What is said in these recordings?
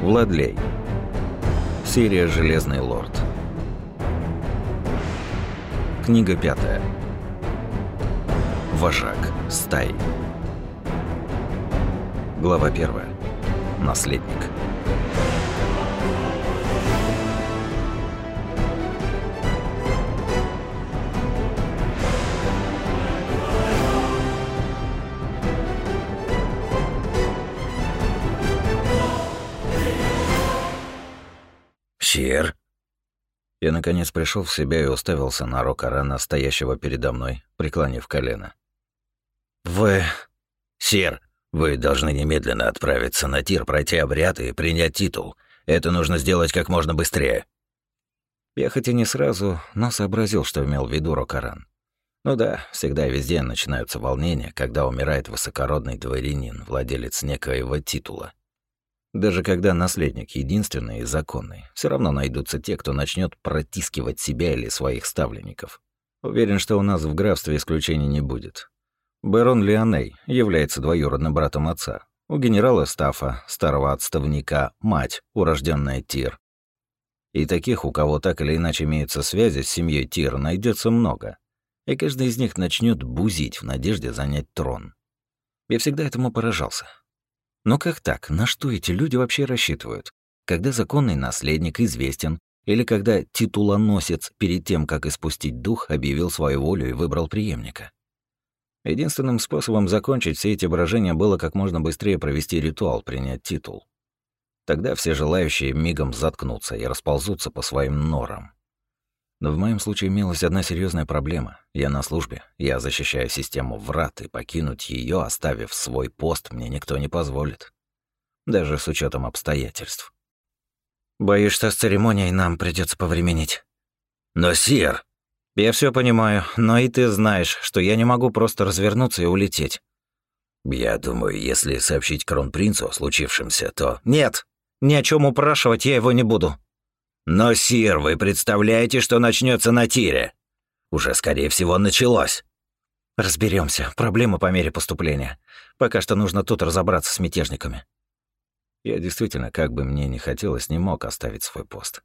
Владлей. Серия «Железный лорд». Книга пятая. Вожак стаи. Глава первая. Наследник. Сир? Я наконец пришел в себя и уставился на Рокарана, стоящего передо мной, преклонив колено. Вы... Сир, вы должны немедленно отправиться на тир, пройти обряд и принять титул. Это нужно сделать как можно быстрее. Я хоть и не сразу, но сообразил, что имел в виду Рокаран. Ну да, всегда и везде начинаются волнения, когда умирает высокородный дворянин, владелец некоего титула. Даже когда наследник единственный и законный, все равно найдутся те, кто начнет протискивать себя или своих ставленников. Уверен, что у нас в графстве исключений не будет. Барон Леоней является двоюродным братом отца. У генерала Стафа, старого отставника, мать, урожденная Тир. И таких, у кого так или иначе имеются связи с семьей Тир, найдется много. И каждый из них начнет бузить в надежде занять трон. Я всегда этому поражался. Но как так? На что эти люди вообще рассчитывают? Когда законный наследник известен, или когда титулоносец перед тем, как испустить дух, объявил свою волю и выбрал преемника? Единственным способом закончить все эти брожения было как можно быстрее провести ритуал, принять титул. Тогда все желающие мигом заткнутся и расползутся по своим норам. Но в моем случае имелась одна серьезная проблема. Я на службе, я защищаю систему врат, и покинуть ее, оставив свой пост, мне никто не позволит. Даже с учетом обстоятельств. Боюсь, что с церемонией нам придется повременить. Но, Сир... Я все понимаю, но и ты знаешь, что я не могу просто развернуться и улететь. Я думаю, если сообщить кронпринцу о случившемся, то... Нет, ни о чем упрашивать я его не буду. Но, Сир, вы представляете, что начнется на тире? Уже, скорее всего, началось. Разберемся. Проблемы по мере поступления. Пока что нужно тут разобраться с мятежниками. Я действительно, как бы мне ни хотелось, не мог оставить свой пост.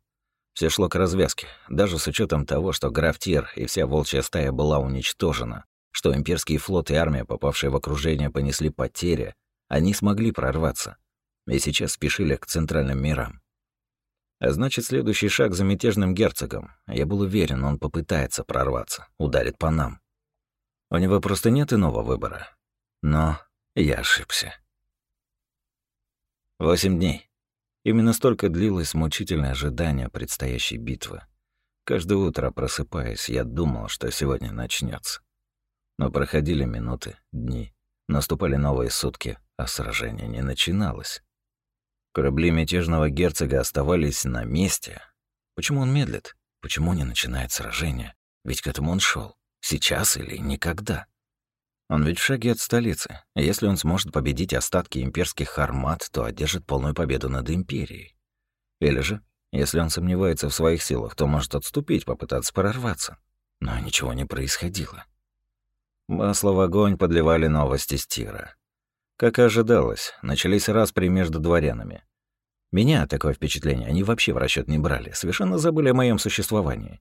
Все шло к развязке, даже с учетом того, что граф Тир и вся волчья стая была уничтожена, что имперский флот и армия, попавшие в окружение, понесли потери, они смогли прорваться. И сейчас спешили к центральным мирам. А значит, следующий шаг за мятежным герцогом. Я был уверен, он попытается прорваться, ударит по нам. У него просто нет иного выбора. Но я ошибся. Восемь дней. Именно столько длилось мучительное ожидание предстоящей битвы. Каждое утро, просыпаясь, я думал, что сегодня начнется. Но проходили минуты, дни, наступали новые сутки, а сражение не начиналось. Корабли мятежного герцога оставались на месте. Почему он медлит? Почему не начинает сражение? Ведь к этому он шел. Сейчас или никогда. Он ведь в шаге от столицы. Если он сможет победить остатки имперских армат, то одержит полную победу над империей. Или же, если он сомневается в своих силах, то может отступить, попытаться прорваться. Но ничего не происходило. Масло в огонь подливали новости с тира. Как и ожидалось, начались распри между дворянами. Меня, такое впечатление, они вообще в расчет не брали, совершенно забыли о моем существовании.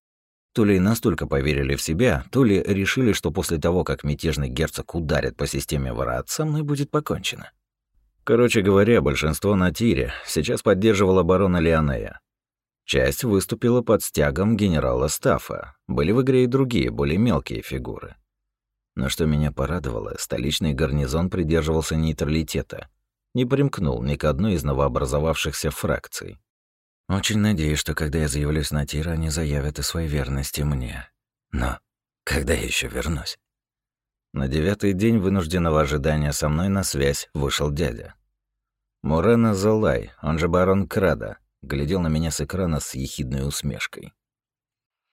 То ли настолько поверили в себя, то ли решили, что после того, как мятежный герцог ударит по системе ворот, со мной будет покончено. Короче говоря, большинство на тире сейчас поддерживало барона Леонея. Часть выступила под стягом генерала Стаффа. Были в игре и другие, более мелкие фигуры. Но что меня порадовало, столичный гарнизон придерживался нейтралитета, не примкнул ни к одной из новообразовавшихся фракций. Очень надеюсь, что когда я заявлюсь на Тир, они заявят о своей верности мне. Но когда я еще вернусь? На девятый день вынужденного ожидания со мной на связь вышел дядя. Мурена Залай, он же барон Крада, глядел на меня с экрана с ехидной усмешкой.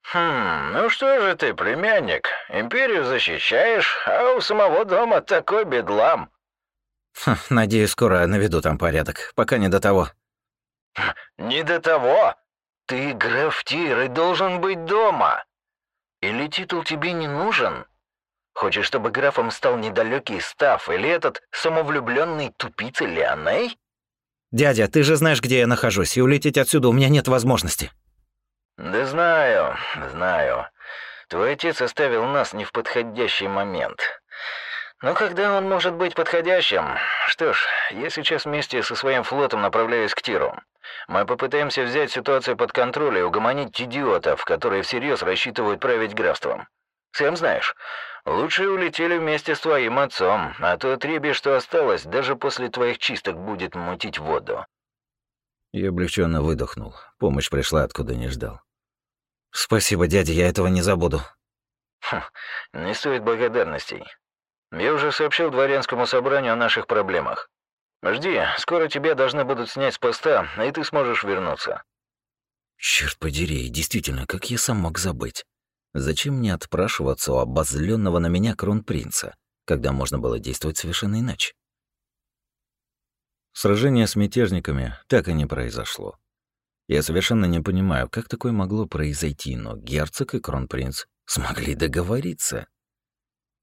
«Хм, ну что же ты, племянник, империю защищаешь, а у самого дома такой бедлам». Хм, «Надеюсь, скоро наведу там порядок, пока не до того». «Не до того? Ты граф Тир и должен быть дома. Или титул тебе не нужен? Хочешь, чтобы графом стал недалекий Став или этот самовлюбленный тупица Леоней?» Дядя, ты же знаешь, где я нахожусь, и улететь отсюда у меня нет возможности». «Да знаю, знаю. Твой отец оставил нас не в подходящий момент. Но когда он может быть подходящим? Что ж, я сейчас вместе со своим флотом направляюсь к Тиру. Мы попытаемся взять ситуацию под контроль и угомонить идиотов, которые всерьез рассчитывают править графством. Сам знаешь, лучше улетели вместе с твоим отцом, а то отребье, что осталось, даже после твоих чисток будет мутить воду». Я облегченно выдохнул. Помощь пришла, откуда не ждал. «Спасибо, дядя, я этого не забуду». Хм, не стоит благодарностей. Я уже сообщил дворянскому собранию о наших проблемах. Жди, скоро тебя должны будут снять с поста, и ты сможешь вернуться. Черт подери, действительно, как я сам мог забыть? Зачем мне отпрашиваться у обозленного на меня кронпринца, когда можно было действовать совершенно иначе? Сражение с мятежниками так и не произошло. Я совершенно не понимаю, как такое могло произойти, но герцог и кронпринц смогли договориться.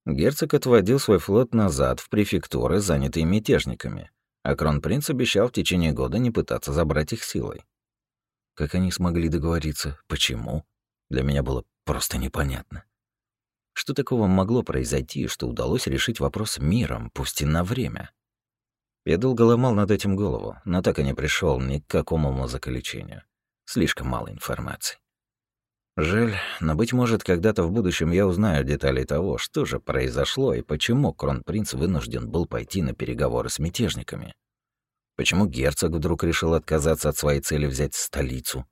Герцог отводил свой флот назад в префектуры, занятые мятежниками, а кронпринц обещал в течение года не пытаться забрать их силой. Как они смогли договориться? Почему? Для меня было просто непонятно. Что такого могло произойти, что удалось решить вопрос миром, пусть и на время? Я долго ломал над этим голову, но так и не пришел ни к какому умозаключению. Слишком мало информации. Жаль, но, быть может, когда-то в будущем я узнаю детали того, что же произошло и почему кронпринц вынужден был пойти на переговоры с мятежниками. Почему герцог вдруг решил отказаться от своей цели взять столицу,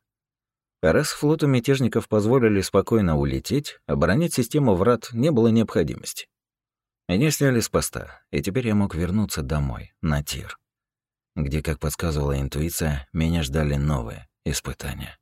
а раз флоту мятежников позволили спокойно улететь, оборонять систему врат не было необходимости. Меня сняли с поста, и теперь я мог вернуться домой, на тир, где, как подсказывала интуиция, меня ждали новые испытания.